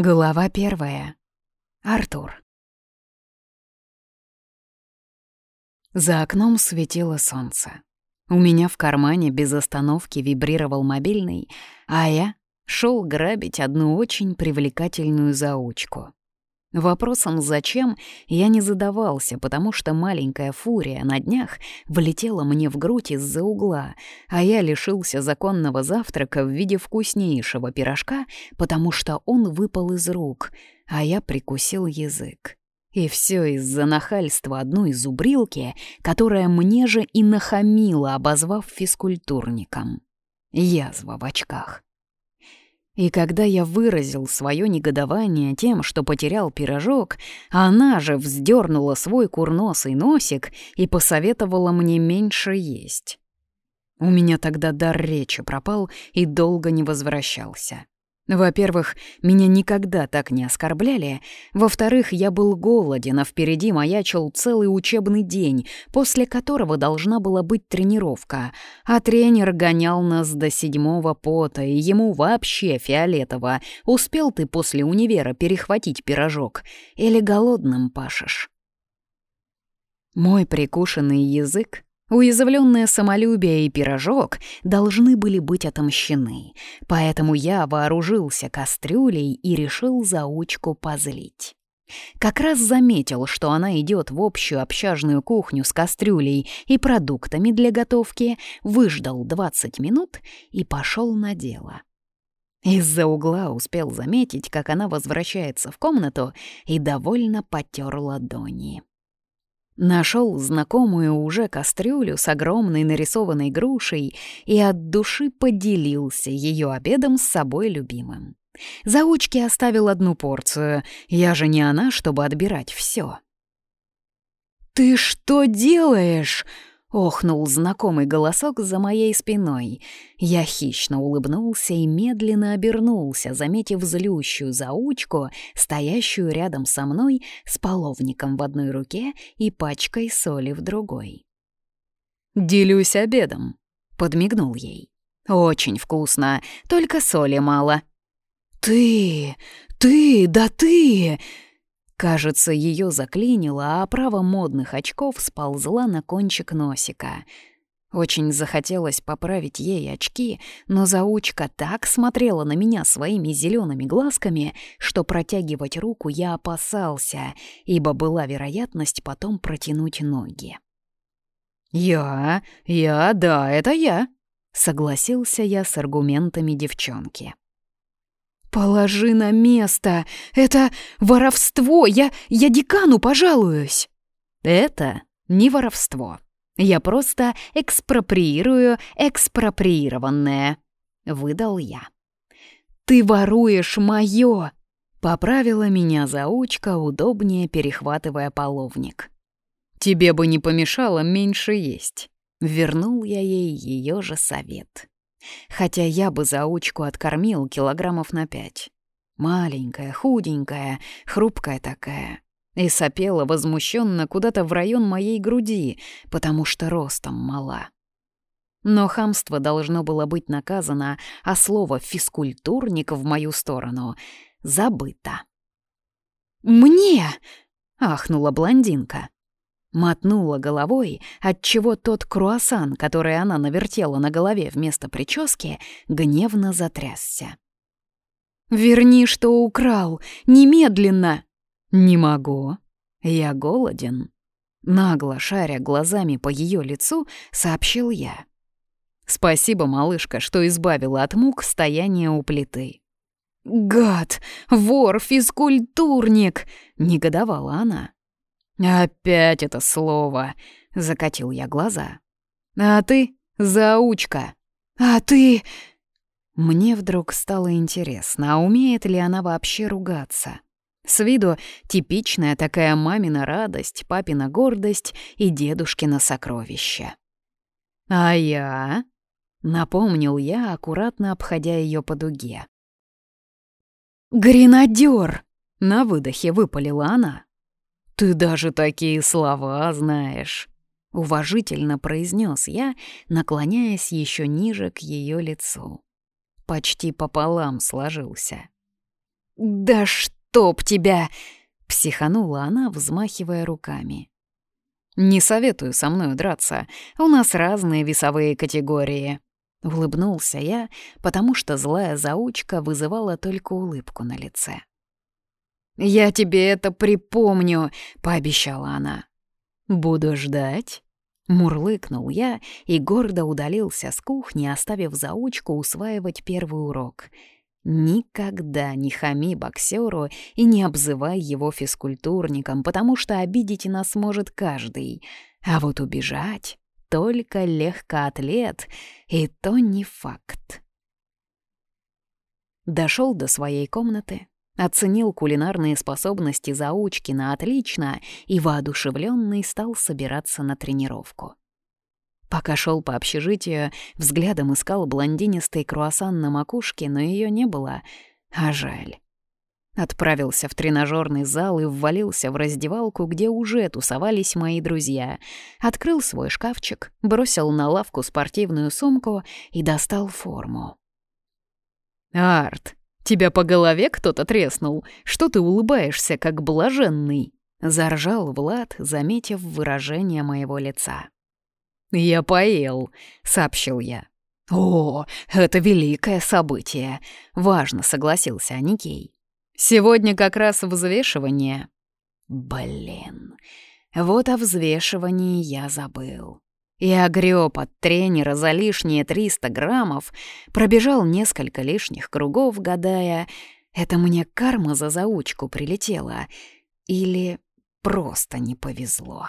Глава первая. Артур. За окном светило солнце. У меня в кармане без остановки вибрировал мобильный, а я шел грабить одну очень привлекательную заучку. Вопросом «зачем» я не задавался, потому что маленькая фурия на днях влетела мне в грудь из-за угла, а я лишился законного завтрака в виде вкуснейшего пирожка, потому что он выпал из рук, а я прикусил язык. И все из-за нахальства одной зубрилки, которая мне же и нахамила, обозвав физкультурником. Язва в очках. И когда я выразил свое негодование тем, что потерял пирожок, она же вздернула свой курносый носик и посоветовала мне меньше есть. У меня тогда дар речи пропал и долго не возвращался. Во-первых, меня никогда так не оскорбляли. Во-вторых, я был голоден, а впереди маячил целый учебный день, после которого должна была быть тренировка. А тренер гонял нас до седьмого пота, и ему вообще фиолетово. Успел ты после универа перехватить пирожок? Или голодным пашешь? Мой прикушенный язык Уязвленное самолюбие и пирожок должны были быть отомщены, поэтому я вооружился кастрюлей и решил заучку позлить. Как раз заметил, что она идет в общую общажную кухню с кастрюлей и продуктами для готовки, выждал 20 минут и пошел на дело. Из-за угла успел заметить, как она возвращается в комнату и довольно потер ладони. Нашел знакомую уже кастрюлю с огромной нарисованной грушей и от души поделился ее обедом с собой любимым. Заучки оставил одну порцию, я же не она, чтобы отбирать все. «Ты что делаешь?» Охнул знакомый голосок за моей спиной. Я хищно улыбнулся и медленно обернулся, заметив злющую заучку, стоящую рядом со мной с половником в одной руке и пачкой соли в другой. «Делюсь обедом», — подмигнул ей. «Очень вкусно, только соли мало». «Ты! Ты! Да ты!» Кажется, ее заклинило, а оправа модных очков сползла на кончик носика. Очень захотелось поправить ей очки, но заучка так смотрела на меня своими зелеными глазками, что протягивать руку я опасался, ибо была вероятность потом протянуть ноги. «Я? Я? Да, это я!» — согласился я с аргументами девчонки. «Положи на место! Это воровство! Я, я декану пожалуюсь!» «Это не воровство. Я просто экспроприирую экспроприированное», — выдал я. «Ты воруешь моё!» — поправила меня заучка, удобнее перехватывая половник. «Тебе бы не помешало меньше есть», — вернул я ей ее же совет. Хотя я бы заучку откормил килограммов на пять. Маленькая, худенькая, хрупкая такая. И сопела возмущенно куда-то в район моей груди, потому что ростом мала. Но хамство должно было быть наказано, а слово «физкультурник» в мою сторону забыто. «Мне!» — ахнула блондинка. Мотнула головой, отчего тот круассан, который она навертела на голове вместо прически, гневно затрясся. «Верни, что украл! Немедленно!» «Не могу. Я голоден». Нагло шаря глазами по ее лицу, сообщил я. «Спасибо, малышка, что избавила от мук стояния у плиты». «Гад! Вор, физкультурник!» — негодовала она. «Опять это слово!» — закатил я глаза. «А ты — заучка!» «А ты...» Мне вдруг стало интересно, а умеет ли она вообще ругаться? С виду типичная такая мамина радость, папина гордость и дедушкина сокровище. «А я?» — напомнил я, аккуратно обходя ее по дуге. «Гренадер!» — на выдохе выпалила она. «Ты даже такие слова знаешь», — уважительно произнес я, наклоняясь еще ниже к ее лицу. Почти пополам сложился. «Да чтоб тебя!» — психанула она, взмахивая руками. «Не советую со мной драться, у нас разные весовые категории», — улыбнулся я, потому что злая заучка вызывала только улыбку на лице. «Я тебе это припомню», — пообещала она. «Буду ждать». Мурлыкнул я и гордо удалился с кухни, оставив заучку усваивать первый урок. Никогда не хами боксеру и не обзывай его физкультурником, потому что обидеть нас может каждый. А вот убежать только легкоатлет, и то не факт. Дошел до своей комнаты, Оценил кулинарные способности заучки на отлично и воодушевленный стал собираться на тренировку. Пока шел по общежитию, взглядом искал блондинистый круассан на макушке, но ее не было, а жаль. Отправился в тренажерный зал и ввалился в раздевалку, где уже тусовались мои друзья. Открыл свой шкафчик, бросил на лавку спортивную сумку и достал форму. «Арт, Тебя по голове кто-то треснул? Что ты улыбаешься, как блаженный?» Заржал Влад, заметив выражение моего лица. «Я поел», — сообщил я. «О, это великое событие!» — важно согласился Аникей. «Сегодня как раз взвешивание». «Блин, вот о взвешивании я забыл». Я огреб от тренера за лишние 300 граммов, пробежал несколько лишних кругов, гадая, это мне карма за заучку прилетела или просто не повезло.